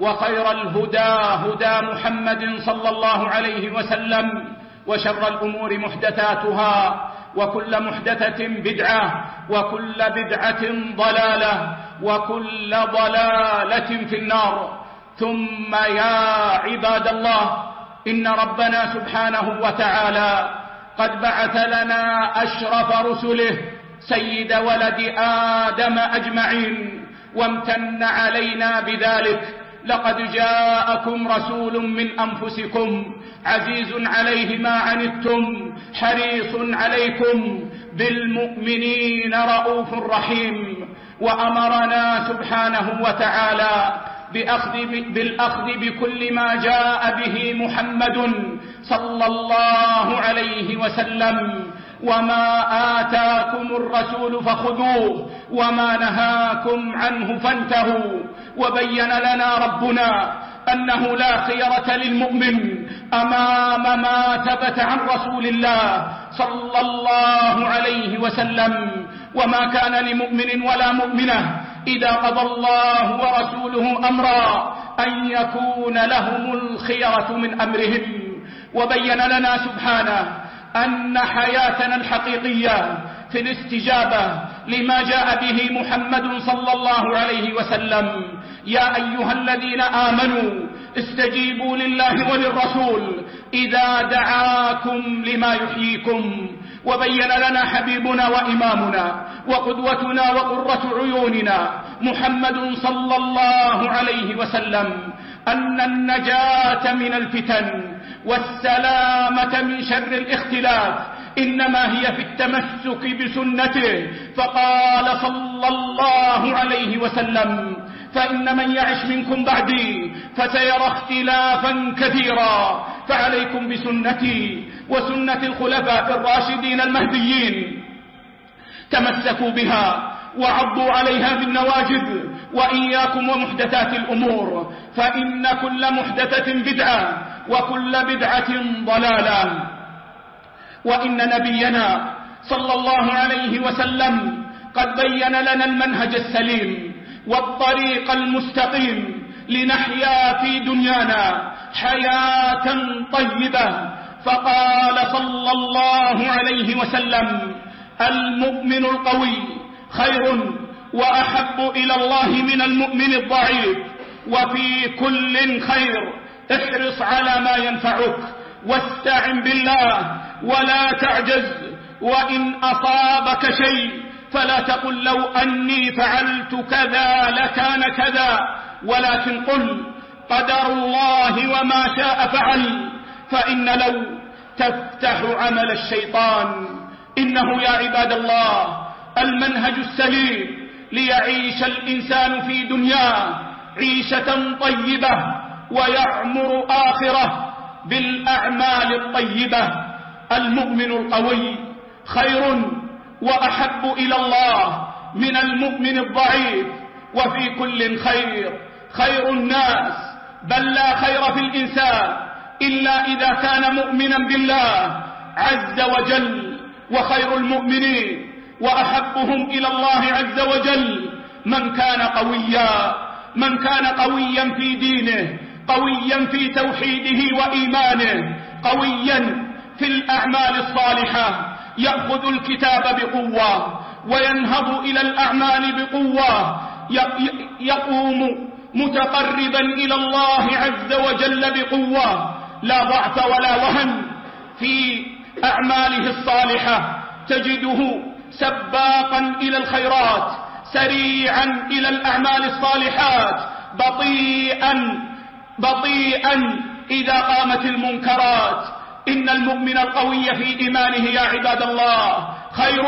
وخير الهدى هدى محمد صلى الله عليه وسلم وشر الأمور محدثاتها وكل محدثة بدعة وكل بدعة ضلالة وكل ضلالة في النار ثم يا عباد الله إن ربنا سبحانه وتعالى قد بعث لنا أشرف رسله سيد ولد آدم أجمعين وامتن علينا بذلك لقد جاءكم رسول من أنفسكم عزيز عليه ما عنتم حريص عليكم بالمؤمنين رؤوف رحيم وأمرنا سبحانه وتعالى بأخذ بالأخذ بكل ما جاء به محمد صلى الله عليه وسلم. وما آتاكم الرسول فخذوه وما نهاكم عنه فانتهوا وبين لنا ربنا أنه لا خيرة للمؤمن أمام ما ثبت عن رسول الله صلى الله عليه وسلم وما كان لمؤمن ولا مؤمنة إذا قضى الله ورسوله أمرا أن يكون لهم الخيرة من أمرهم وبين لنا سبحانه أن حياتنا الحقيقية في الاستجابة لما جاء به محمد صلى الله عليه وسلم. يا أيها الذين آمنوا استجيبوا لله وللرسول إذا دعاكم لما يحييكم. وبين لنا حبيبنا وإمامنا وقدوتنا وقرة عيوننا محمد صلى الله عليه وسلم أن النجاة من الفتن والسلامة من شر الاختلاف. إنما هي في التمسك بسنته. فقال صلى الله عليه وسلم فإن من يعش منكم بعدي فسيرى اختلافا كثيرا. فعليكم بسنتي وسنة الخلفاء الراشدين المهديين. تمسكوا بها وعضوا عليها بالنواجد وإياكم ومحدثات الأمور. فإن كل محدثة بدعة. وكل بدعة ضلالة. وإن نبينا صلى الله عليه وسلم قد بين لنا المنهج السليم والطريق المستقيم لنحيا في دنيانا حياة طيبة. فقال صلى الله عليه وسلم المؤمن القوي خير وأحب إلى الله من المؤمن الضعيف وفي كل خير. احرص على ما ينفعك واستعن بالله ولا تعجز وإن أصابك شيء فلا تقل لو أني فعلت كذا لكان كذا. ولكن قل قدر الله وما شاء فعل فإن لو تفتح عمل الشيطان إنه يا عباد الله المنهج السليم ليعيش الإنسان في دنياه عيشة طيبة. ويعمر آخرة بالأعمال الطيبة. المؤمن القوي خير وأحب إلى الله من المؤمن الضعيف. وفي كل خير. خير الناس. بل لا خير في الإنسان إلا إذا كان مؤمنا بالله عز وجل. وخير المؤمنين. وأحبهم إلى الله عز وجل. من كان قويا. من كان قويا في دينه. قويا في توحيده وإيمانه قويا في الأعمال الصالحة يأخذ الكتاب بقوة وينهض إلى الأعمال بقوة يقوم متقربا إلى الله عز وجل بقوة لا ضعف ولا وهن في أعماله الصالحة تجده سباقا إلى الخيرات سريعا إلى الأعمال الصالحات بطيئا بطيئا إذا قامت المنكرات. إن المؤمن القوي في إيمانه يا عباد الله خير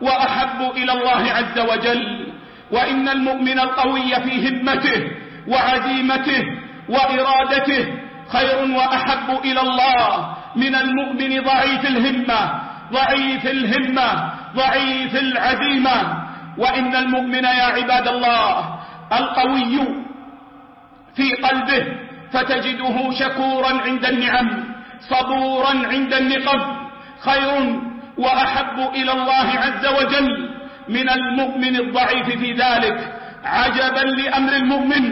وأحب إلى الله عز وجل. وإن المؤمن القوي في همته وعزيمته وإرادته خير وأحب إلى الله. من المؤمن ضعيف الهمة ضعيف الهمة ضعيف العزيمة. وإن المؤمن يا عباد الله القوي في قلبه فتجده شكورا عند النعم صبورا عند النقم. خير وأحب إلى الله عز وجل من المؤمن الضعيف في ذلك. عجبا لأمر المؤمن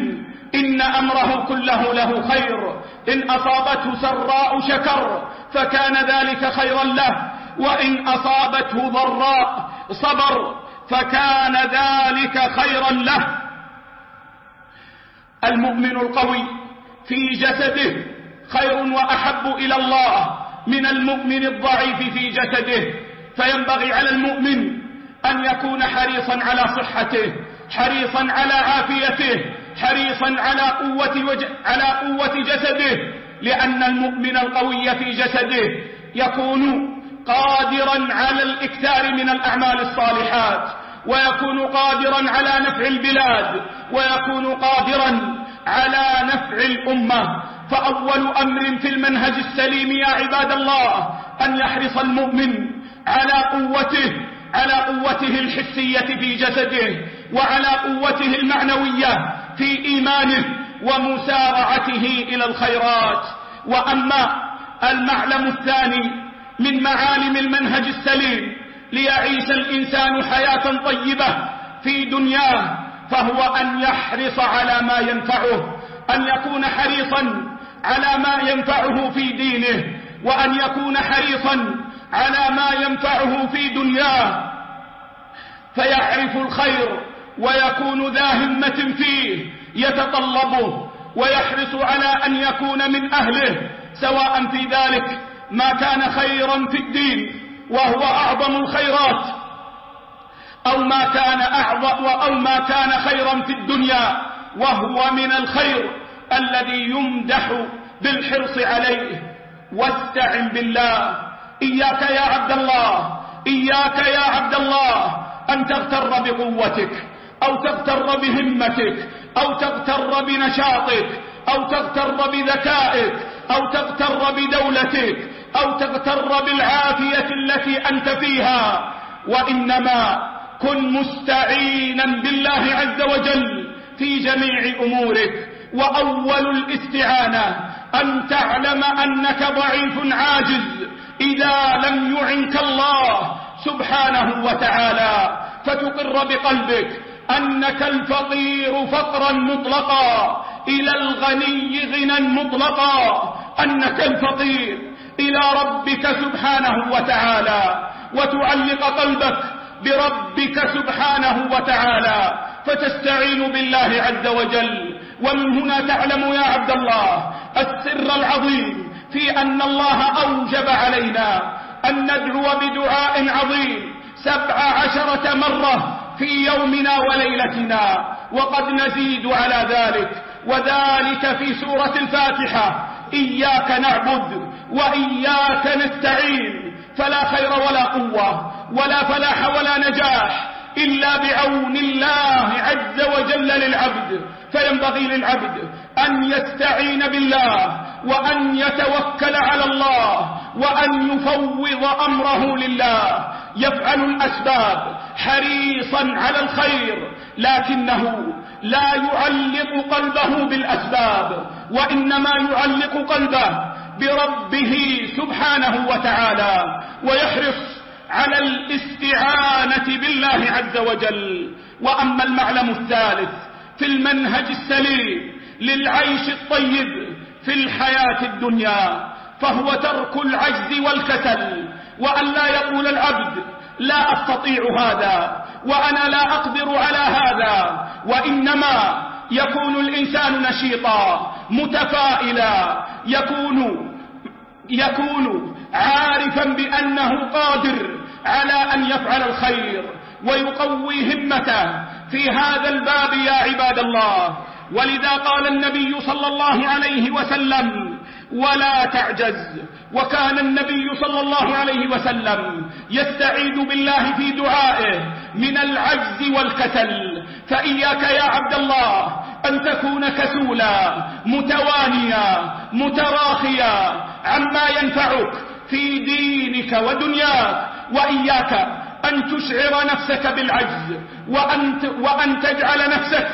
إن أمره كله له خير. إن أصابته سراء شكر فكان ذلك خيرا له. وإن أصابته ضراء صبر فكان ذلك خيرا له. المؤمن القوي في جسده خير وأحب إلى الله من المؤمن الضعيف في جسده. فينبغي على المؤمن أن يكون حريصا على صحته حريصا على عافيته حريصا على قوة, وج... على قوة جسده. لأن المؤمن القوي في جسده يكون قادرا على الإكثار من الأعمال الصالحات. ويكون قادرا على نفع البلاد ويكون قادرا على نفع الأمة. فأول أمر في المنهج السليم يا عباد الله أن يحرص المؤمن على قوته على قوته الحسية في جسده وعلى قوته المعنوية في إيمانه ومسارعته إلى الخيرات. وأما المعلم الثاني من معالم المنهج السليم ليعيش الإنسان حياة طيبة في دنياه فهو أن يحرص على ما ينفعه أن يكون حريصا على ما ينفعه في دينه وأن يكون حريصا على ما ينفعه في دنياه فيعرف الخير ويكون ذا همة فيه يتطلبه ويحرص على أن يكون من أهله سواء في ذلك ما كان خيرا في الدين. وهو أعظم الخيرات أو ما كان, أعظم أو ما كان خيرا في الدنيا وهو من الخير الذي يمدح بالحرص عليه. واستعن بالله. إياك يا عبد الله إياك يا عبد الله أن تغتر بقوتك أو تغتر بهمتك أو تغتر بنشاطك أو تغتر بذكائك أو تغتر بدولتك أو تغتر بالعافية التي أنت فيها وإنما كن مستعينا بالله عز وجل في جميع أمورك. وأول الاستعانة أن تعلم أنك ضعيف عاجز إذا لم يعنك الله سبحانه وتعالى. فتقر بقلبك أنك الفقير فقرا مطلقا إلى الغني غنى مطلقا أنك الفقير. إلى ربك سبحانه وتعالى وتعلق قلبك بربك سبحانه وتعالى فتستعين بالله عز وجل. ومن هنا تعلم يا عبد الله السر العظيم في أن الله أوجب علينا أن ندعو بدعاء عظيم سبع عشرة مرة في يومنا وليلتنا وقد نزيد على ذلك وذلك في سورة الفاتحة. إياك نعبد وإياك نستعين. فلا خير ولا قوة ولا فلاح ولا نجاح إلا بعون الله عز وجل للعبد. فينبغي للعبد أن يستعين بالله وأن يتوكل على الله وأن يفوض أمره لله. يفعل الأسباب حريصا على الخير لكنه لا يعلق قلبه بالأسباب وإنما يعلق قلبه بربه سبحانه وتعالى ويحرص على الاستعانة بالله عز وجل. وأما المعلم الثالث في المنهج السليم للعيش الطيب في الحياة الدنيا فهو ترك العجز والكسل وألا يقول العبد لا أستطيع هذا وأنا لا أقدر على هذا وإنما يكون الإنسان نشيطا متفائلا يكون يكون عارفا بأنه قادر على أن يفعل الخير ويقوي همته في هذا الباب يا عباد الله ولذا قال النبي صلى الله عليه وسلم ولا تعجز. وكان النبي صلى الله عليه وسلم يستعيد بالله في دعائه من العجز والكسل. فإياك يا عبد الله أن تكون كسولا متوانيا متراخيا عما ينفعك في دينك ودنياك. وإياك أن تشعر نفسك بالعجز وأن, وأن تجعل نفسك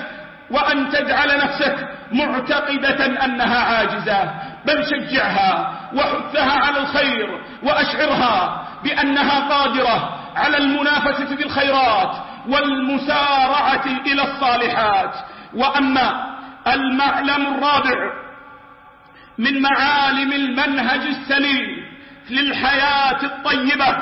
وأن تجعل نفسك معتقدة أنها عاجزة. بل شجعها وحثها على الخير وأشعرها بأنها قادرة على المنافسة بالخيرات والمسارعة إلى الصالحات. وأما المعلم الرابع من معالم المنهج السليم للحياة الطيبة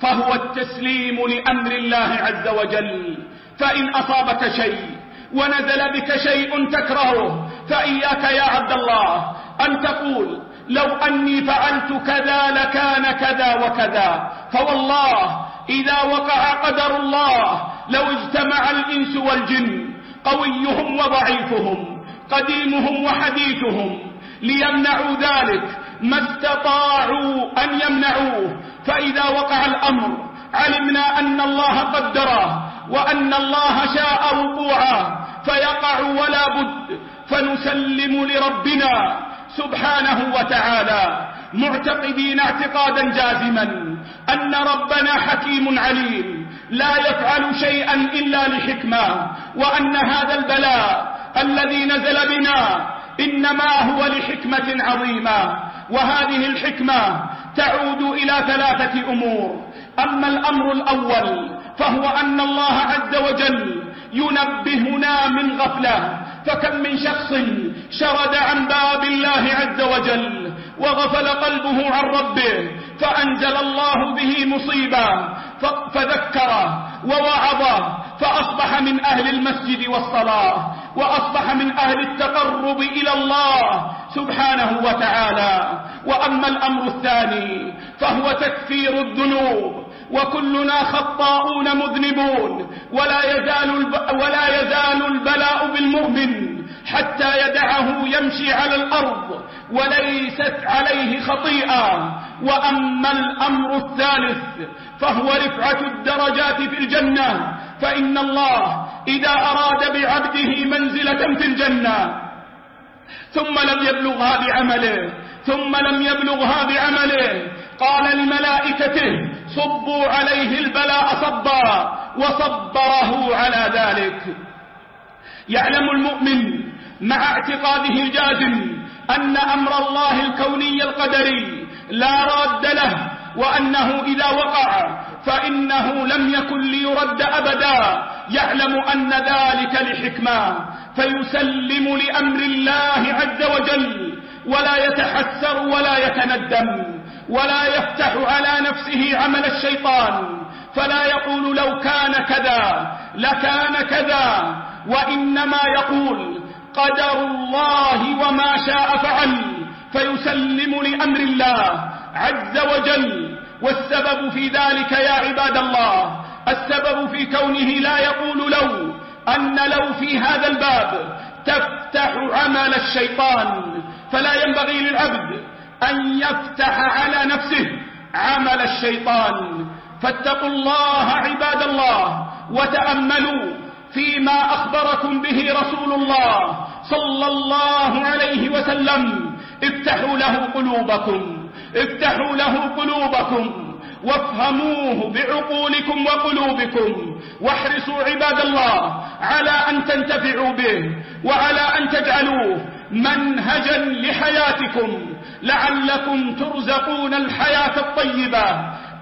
فهو التسليم لأمر الله عز وجل. فإن أصابك شيء ونزل بك شيء تكرهه فإياك يا عبد الله. أن تقول لو أني فعلت كذا لكان كذا وكذا. فوالله إذا وقع قدر الله لو اجتمع الإنس والجن قويهم وضعيفهم قديمهم وحديثهم ليمنعوا ذلك ما استطاعوا أن يمنعوه. فإذا وقع الأمر علمنا أن الله قدره. وأن الله شاء وقوعا فيقع ولا بد فنسلم لربنا سبحانه وتعالى معتقدين اعتقادا جازما أن ربنا حكيم عليم لا يفعل شيئا إلا لحكمة وأن هذا البلاء الذي نزل بنا إنما هو لحكمة عظيمة وهذه الحكمة تعود إلى ثلاثة أمور أما الأمر الأول فهو أن الله عز وجل ينبهنا من غفلة فكم من شخص شرد عن باب الله عز وجل وغفل قلبه عن ربه فأنزل الله به مصيبا فذكر ووعظ فأصبح من أهل المسجد والصلاة وأصبح من أهل التقرب إلى الله سبحانه وتعالى. وأما الأمر الثاني فهو تكفير الذنوب وكلنا خطاؤون مذنبون ولا يزال ولا يزال البلاء بالمؤمن حتى يدعه يمشي على الأرض وليست عليه خطيئة. وأما الأمر الثالث فهو رفعة الدرجات في الجنة. فإن الله إذا أراد بعبده منزلة في الجنة ثم لم يبلغها بعمله ثم لم يبلغها بعمله قال لملائكته صبوا عليه البلاء صبا وصبره على ذلك. يعلم المؤمن مع اعتقاده الجازم أن أمر الله الكوني القدري لا راد له وأنه إذا وقع فإنه لم يكن ليرد أبدا. يعلم أن ذلك لحكمة فيسلم لأمر الله عز وجل ولا يتحسر ولا يتندم. ولا يفتح على نفسه عمل الشيطان فلا يقول لو كان كذا لكان كذا وإنما يقول قدر الله وما شاء فعل فيسلم لأمر الله عز وجل والسبب في ذلك يا عباد الله السبب في كونه لا يقول لو أن لو في هذا الباب تفتح عمل الشيطان فلا ينبغي للعبد أن يفتح على نفسه عمل الشيطان. فاتقوا الله عباد الله وتأملوا فيما أخبركم به رسول الله صلى الله عليه وسلم. افتحوا له قلوبكم افتحوا له قلوبكم وافهموه بعقولكم وقلوبكم. واحرصوا عباد الله على أن تنتفعوا به وعلى أن تجعلوه منهجا لحياتكم لعلكم ترزقون الحياة الطيبة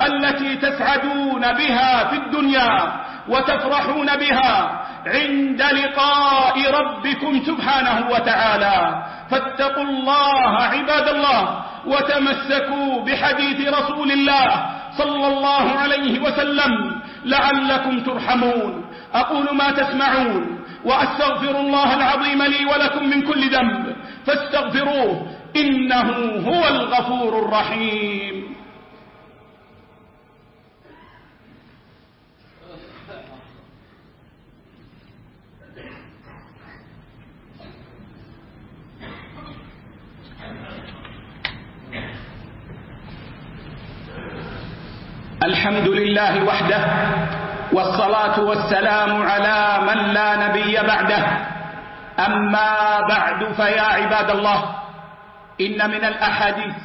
التي تسعدون بها في الدنيا وتفرحون بها عند لقاء ربكم سبحانه وتعالى. فاتقوا الله عباد الله وتمسكوا بحديث رسول الله صلى الله عليه وسلم لعلكم ترحمون. أقول ما تسمعون. وأستغفر الله العظيم لي ولكم من كل ذنب. فاستغفروه. إنه هو الغفور الرحيم. الحمد لله وحده والصلاة والسلام على من لا نبي بعده. أما بعد فيا عباد الله إن من الأحاديث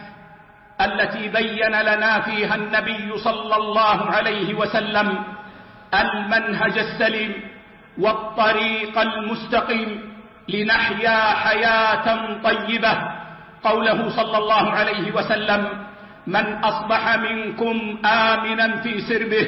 التي بين لنا فيها النبي صلى الله عليه وسلم المنهج السليم والطريق المستقيم لنحيا حياة طيبة. قوله صلى الله عليه وسلم من أصبح منكم آمنا في سربه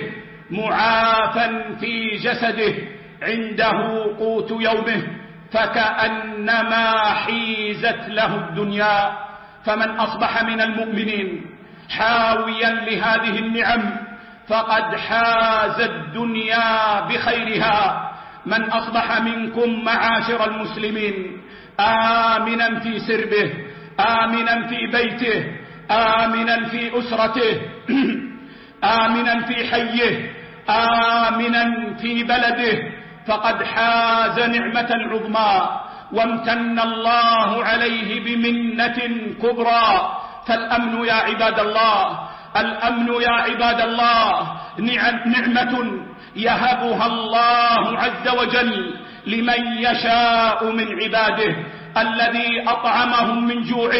معافا في جسده عنده قوت يومه فكأنما حيزت له الدنيا فمن أصبح من المؤمنين حاويا لهذه النعم فقد حاز الدنيا بخيرها. من أصبح منكم معاشر المسلمين آمنا في سربه آمنا في بيته آمنا في أسرته آمنا في حيه آمنا في بلده فقد حاز نعمة عظمى وامتن الله عليه بمنة كبرى فالأمن يا عباد الله الأمن يا عباد الله نعم- نعمة يهبها الله عز وجل لمن يشاء من عباده الذي أطعمهم من جوع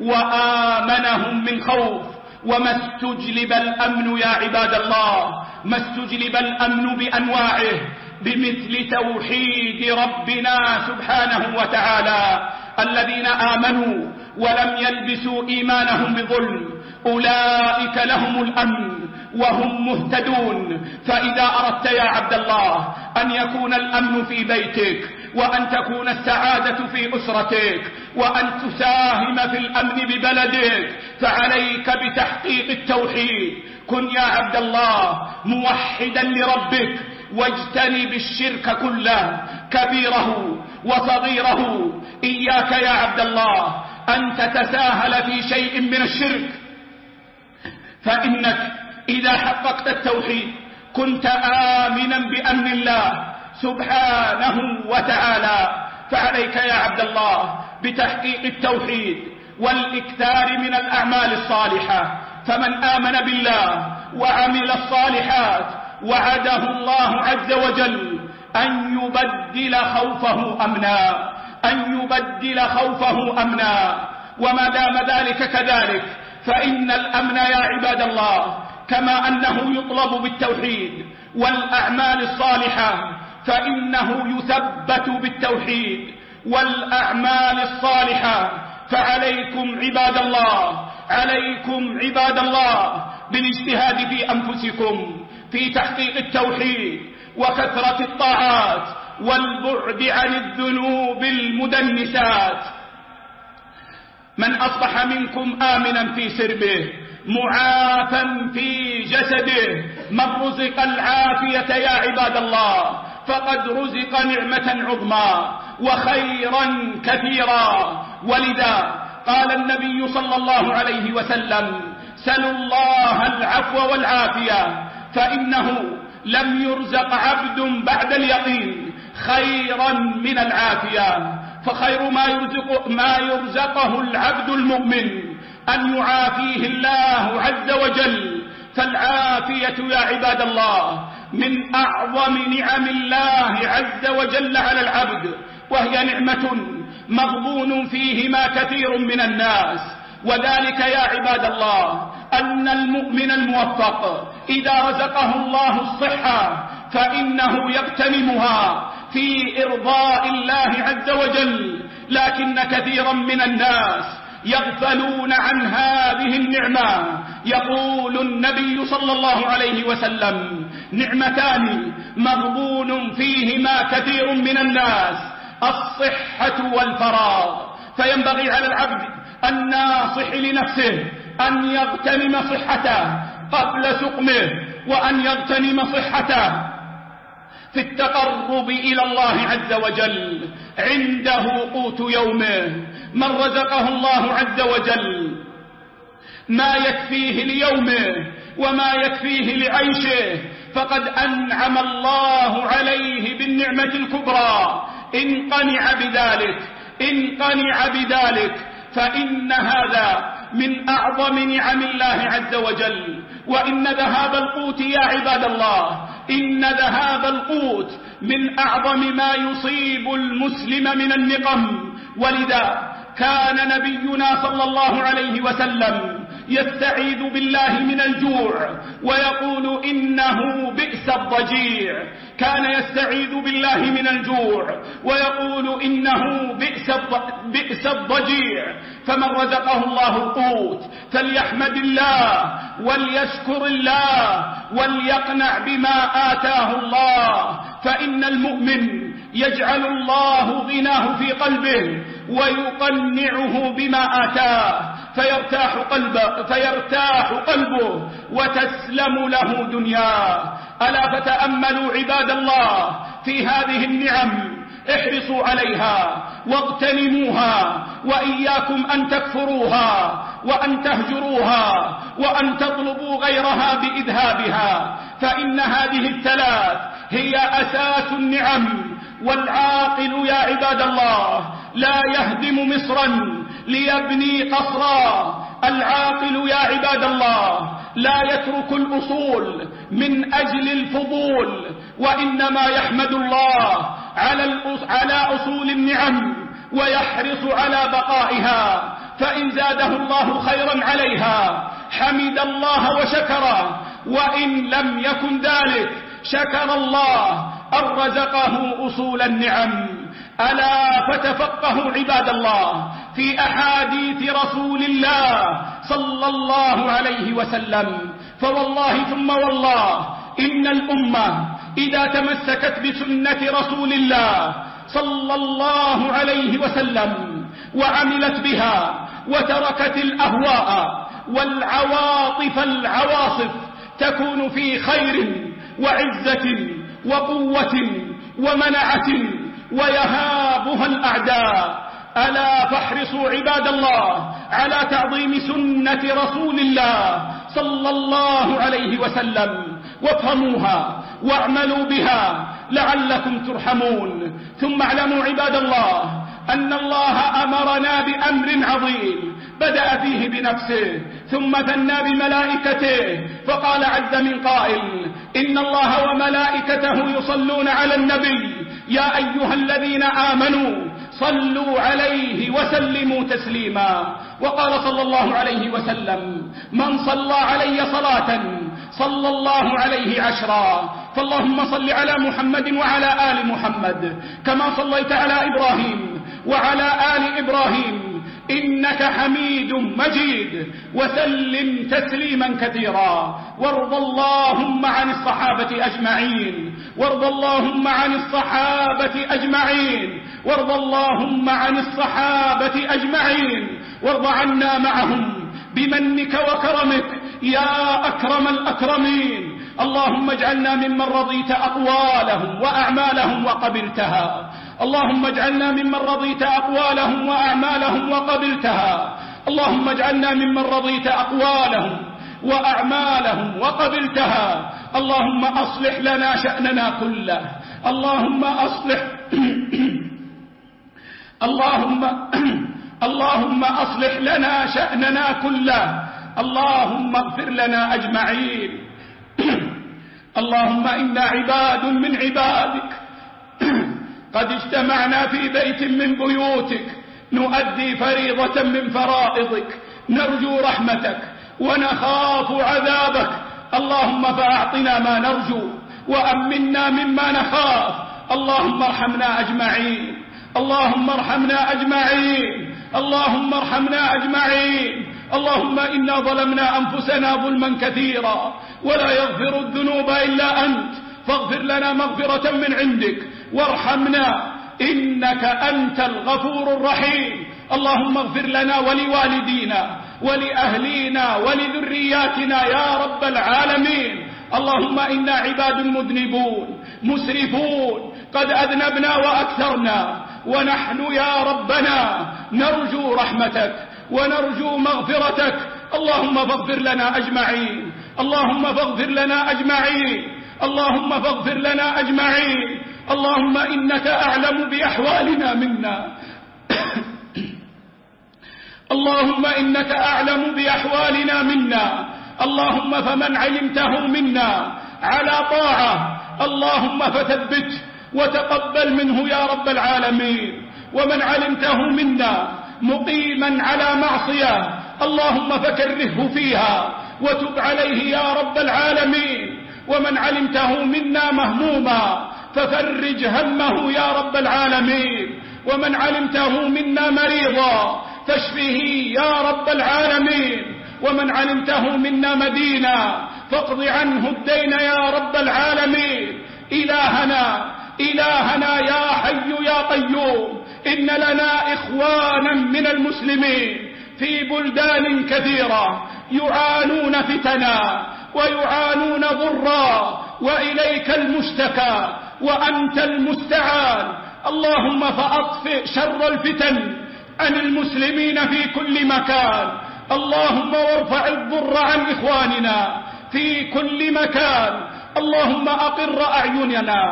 وآمنهم من خوف وما استجلب الأمن يا عباد الله؟ ما استجلب الأمن بأنواعه؟ بمثل توحيد ربنا سبحانه وتعالى. الذين آمنوا ولم يلبسوا إيمانهم بظلم. أولئك لهم الأمن وهم مهتدون. فإذا أردت يا عبد الله أن يكون الأمن في بيتك وأن تكون السعادة في أسرتك وأن تساهم في الأمن ببلدك فعليك بتحقيق التوحيد. كن يا عبد الله موحدا لربك واجتنب الشرك كله كبيره وصغيره. إياك يا عبد الله أن تتساهل في شيء من الشرك. فإنك إذا حققت التوحيد كنت آمنا بأمن الله. سبحانه وتعالى. فعليك يا عبد الله بتحقيق التوحيد والإكثار من الأعمال الصالحة. فمن آمن بالله وعمل الصالحات وعده الله عز وجل أن يبدل خوفه أمنا. أن يبدل خوفه أمنا. وما دام ذلك كذلك فإن الأمن يا عباد الله كما أنه يطلب بالتوحيد والأعمال الصالحة. فإنه يثبت بالتوحيد والأعمال الصالحة. فعليكم عباد الله عليكم عباد الله بالاجتهاد في أنفسكم في تحقيق التوحيد وكثرة الطاعات والبعد عن الذنوب المدنسات. من أصبح منكم آمنا في سربه معافا في جسده من رزق العافية يا عباد الله. فقد رزق نعمة عظمى وخيرا كثيرا. ولذا قال النبي صلى الله عليه وسلم سلوا الله العفو والعافية فإنه لم يرزق عبد بعد اليقين خيرا من العافية. فخير ما, يرزق ما يرزقه العبد المؤمن أن يعافيه الله عز وجل. فالعافية يا عباد الله من أعظم نعم الله عز وجل على العبد وهي نعمة مغبون فيهما كثير من الناس. وذلك يا عباد الله أن المؤمن الموفق إذا رزقه الله الصحة فإنه يقتنمها في إرضاء الله عز وجل. لكن كثيرا من الناس يغفلون عن هذه النعمة. يقول النبي صلى الله عليه وسلم نعمتان مغبون فيهما كثير من الناس. الصحة والفراغ. فينبغي على العبد الناصح لنفسه أن يغتنم صحته قبل سقمه وأن يغتنم صحته في التقرب إلى الله عز وجل. عنده قوت يومه. من رزقه الله عز وجل. ما يكفيه ليومه وما يكفيه لعيشه فقد أنعم الله عليه بالنعمة الكبرى. إن قنع بذلك إن قنع بذلك فإن هذا من أعظم نعم الله عز وجل. وإن ذهاب القوت يا عباد الله إن ذهاب القوت من أعظم ما يصيب المسلم من النقم. ولذا كان نبينا صلى الله عليه وسلم يستعيذ بالله من الجوع ويقول إنه بئس الضجيع. كان يستعيذ بالله من الجوع ويقول إنه بئس, بئس الضجيع. فمن رزقه الله القوت. فليحمد الله وليشكر الله وليقنع بما آتاه الله. فإن المؤمن يجعل الله غناه في قلبه ويقنعه بما آتاه. فيرتاح قلبه, فيرتاح قلبه وتسلم له دنياه. ألا فتأملوا عباد الله في هذه النعم؟ احرصوا عليها واغتنموها وإياكم أن تكفروها وأن تهجروها وأن تطلبوا غيرها بإذهابها. فإن هذه الثلاث هي أساس النعم. والعاقل يا عباد الله لا يهدم مصرا ليبني قصرا. العاقل يا عباد الله لا يترك الأصول من أجل الفضول وإنما يحمد الله على أصول النعم ويحرص على بقائها. فإن زاده الله خيرا عليها حمد الله وشكره. وإن لم يكن ذلك شكر الله أن رزقه أصول النعم. ألا فتفقهوا عباد الله. في أحاديث رسول الله صلى الله عليه وسلم. فوالله ثم والله إن الأمة إذا تمسكت بسنة رسول الله صلى الله عليه وسلم وعملت بها وتركت الأهواء والعواطف العواصف تكون في خير وعزة وقوة ومنعة ويهابها الأعداء. ألا فاحرصوا عباد الله على تعظيم سنة رسول الله صلى الله عليه وسلم. وافهموها واعملوا بها لعلكم ترحمون. ثم اعلموا عباد الله أن الله أمرنا بأمر عظيم بدأ فيه بنفسه ثم ثنى بملائكته فقال عز من قائل إن الله وملائكته يصلون على النبي يا أيها الذين آمنوا صلوا عليه وسلموا تسليما. وقال صلى الله عليه وسلم من صلى علي صلاة صلى الله عليه عشرا. فاللهم صل على محمد وعلى آل محمد كما صليت على إبراهيم وعلى آل إبراهيم إنك حميد مجيد وسلم تسليما كثيرا. وارض اللهم عن الصحابة أجمعين. وارض اللهم عن الصحابة أجمعين. وارض اللهم عن الصحابة أجمعين. وارض عنا معهم بمنك وكرمك يا أكرم الأكرمين. اللهم اجعلنا ممن رضيت أقوالهم وأعمالهم وقبلتها. اللهم اجعلنا ممن رضيت أقوالهم وأعمالهم وقبلتها. اللهم اجعلنا ممن رضيت أقوالهم وأعمالهم وقبلتها. اللهم أصلح لنا شأننا كله. اللهم أصلح اللهم اللهم أصلح لنا شأننا كله. اللهم اغفر لنا أجمعين. اللهم إنا عباد من عبادك. قد اجتمعنا في بيت من بيوتك نؤدي فريضة من فرائضك نرجو رحمتك ونخاف عذابك. اللهم فأعطنا ما نرجو وأمنا مما نخاف. اللهم ارحمنا أجمعين. اللهم ارحمنا أجمعين. اللهم ارحمنا أجمعين. اللهم إنا ظلمنا أنفسنا ظلما كثيرا ولا يغفر الذنوب إلا أنت. فاغفر لنا مغفرة من عندك. وارحمنا إنك أنت الغفور الرحيم. اللهم اغفر لنا ولوالدينا ولأهلينا ولذرياتنا يا رب العالمين. اللهم إنا عباد مذنبون مسرفون قد أذنبنا وأكثرنا. ونحن يا ربنا نرجو رحمتك ونرجو مغفرتك. اللهم فاغفر لنا أجمعين. اللهم فاغفر لنا أجمعين. اللهم فاغفر لنا أجمعين. اللهم إنك أعلم بأحوالنا منا. اللهم إنك أعلم بأحوالنا منا. اللهم فمن علمته منا. على طاعة. اللهم فثبته وتقبل منه يا رب العالمين. ومن علمته منا مقيما على معصية. اللهم فكرهه فيها. وتب عليه يا رب العالمين. ومن علمته منا مهموما ففرج همه يا رب العالمين. ومن علمته منا مريضا فاشفه يا رب العالمين. ومن علمته منا مدينا فاقض عنه الدين يا رب العالمين. إلهنا إلهنا يا حي يا قيوم. إن لنا إخوانا من المسلمين في بلدان كثيرة يعانون فتنا. ويعانون ضرا وإليك المشتكى وأنت المستعان. اللهم فأطفئ شر الفتن عن المسلمين في كل مكان. اللهم وارفع الضر عن إخواننا في كل مكان. اللهم أقر أعيننا.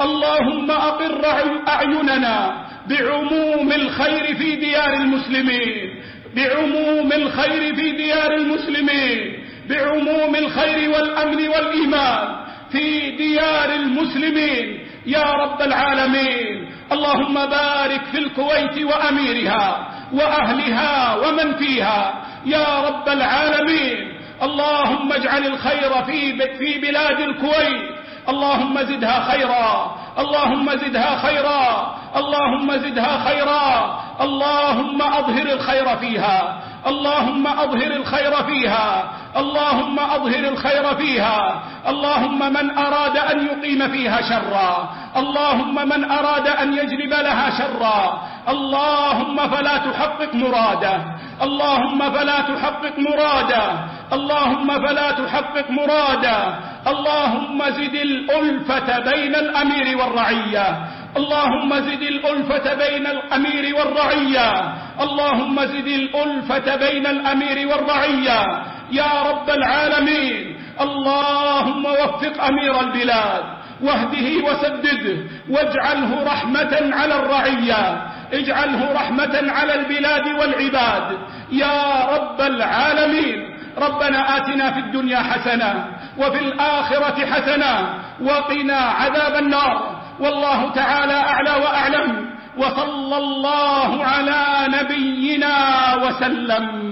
اللهم أقر أعيننا بعموم الخير في ديار المسلمين. بعموم الخير في ديار المسلمين. بعموم الخير والأمن والإيمان في ديار المسلمين. يا رب العالمين اللهم بارك في الكويت وأميرها وأهلها ومن فيها. يا رب العالمين اللهم اجعل الخير في في بلاد الكويت. اللهم زدها خيرا. اللهم زدها خيرا. اللهم زدها خيرا. اللهم أظهر الخير فيها. اللهم أظهر الخير فيها اللهم أظهر الخير فيها اللهم من أراد أن يقيم فيها شرا اللهم من أراد أن يجلب لها شرا اللهم فلا تحقق مراده اللهم فلا تحقق مراده اللهم فلا تحقق مراده اللهم زد الألفة بين الأمير والرعية. اللهم زد الألفة بين الأمير والرعية. اللهم زد الألفة بين الأمير والرعية. يا رب العالمين. اللهم وفق أمير البلاد. واهده وسدده. واجعله رحمة على الرعية. اجعله رحمة على البلاد والعباد. يا رب العالمين. ربنا آتنا في الدنيا حسنة وفي الآخرة حسنة وقنا عذاب النار. والله تعالى أعلى وأعلم وصلى الله على نبينا وسلم.